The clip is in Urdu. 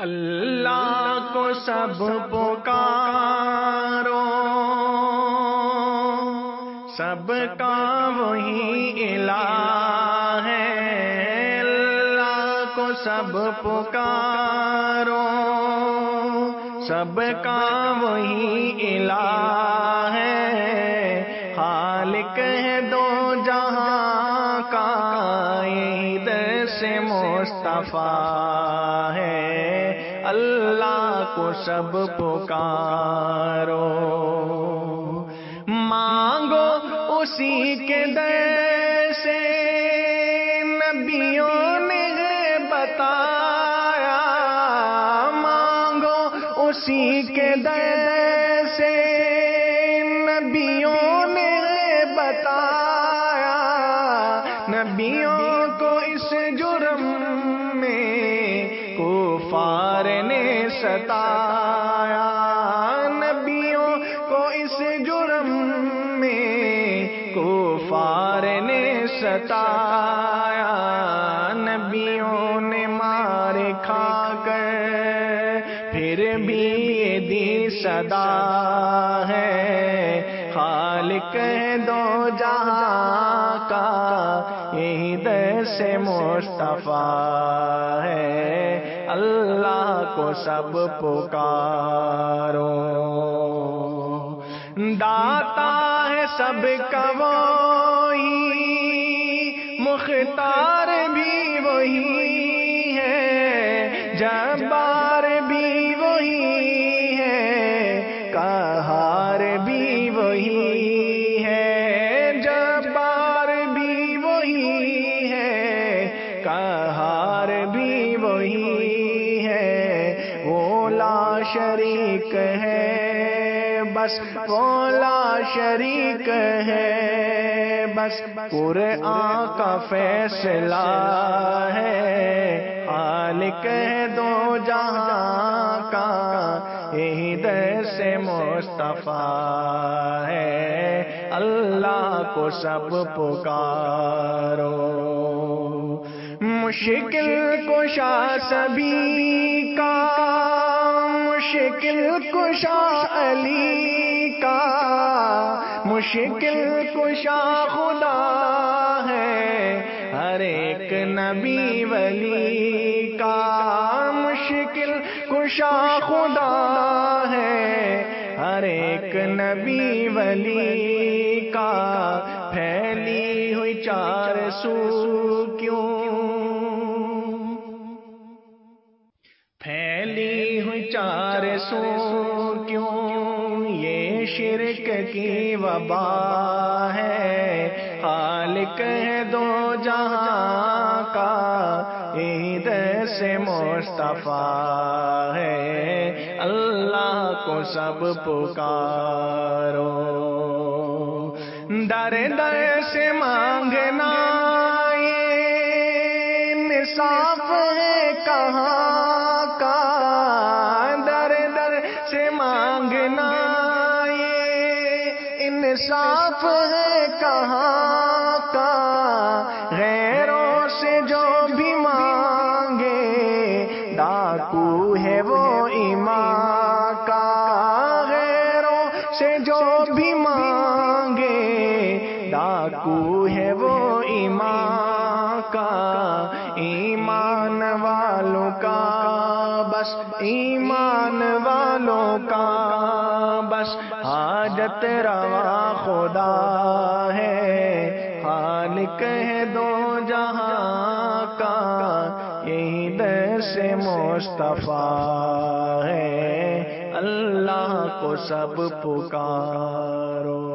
اللہ کو سب پکارو۔ سب کا وہی الہ ہے۔ اللہ کو سب پکارو۔ سب کا وہی الہ ہے۔ خالق ہے دو جہاں کا، عید سے مصطفیٰ ہے۔ کو سب پکارو۔ مانگو اسی کے در سے۔ نبیوں نے بتایا۔ مانگو اسی کے در سے۔ نبیوں نے بتایا۔ نبیوں کو اس جرم میں کفار نے ستایا نبیوں کو اس جرم میں کفار نے ستایا نبیوں نے مار کھا کر پھر بھی یہ دی صدا ہے خالق دو جہاں کا یہی در سے مصطفیٰ ہے اللہ کو سب پکارو۔ داتا ہے سب کا مختار بھی وہی ہے۔ جبار شریک ہے، بس اولا شریک ہے، بس قرآن کا فیصلہ ہے۔ خالق ہے دو جہاں کا یہی در سے مصطفیٰ ہے۔ اللہ کو سب پکارو۔ مشکل کشا سبھی کا مشکل کشا علی کا، مشکل کشا خدا ہے، ہر ایک نبی ولی کا، مشکل کشا خدا ہے، ہر ایک نبی ولی کا، پھیلی ہوئی چار سو کیوں؟ چار سو کیوں یہ شرک کی وبا ہے؟ خالق ہے دو جہاں کا، عید سے مصطفیٰ ہے۔ اللہ کو سب پکارو۔ در در سے مانگنا یہ صاف ہے کہاں؟ سے مانگنا یہ انصاف ہے کہاں کا؟ غیروں سے جو بھی مانگے، ڈاکو ہے وہ ایمان کا۔ غیروں سے جو بھی مانگے، ڈاکو ہے وہ ایمان کا۔ ایمان والوں کا بس ایمان حاجت روا خدا ہے۔ خالق ہے دو جہاں کا، یہی درس سے مصطفیٰ ہے۔ اللہ کو سب پکارو۔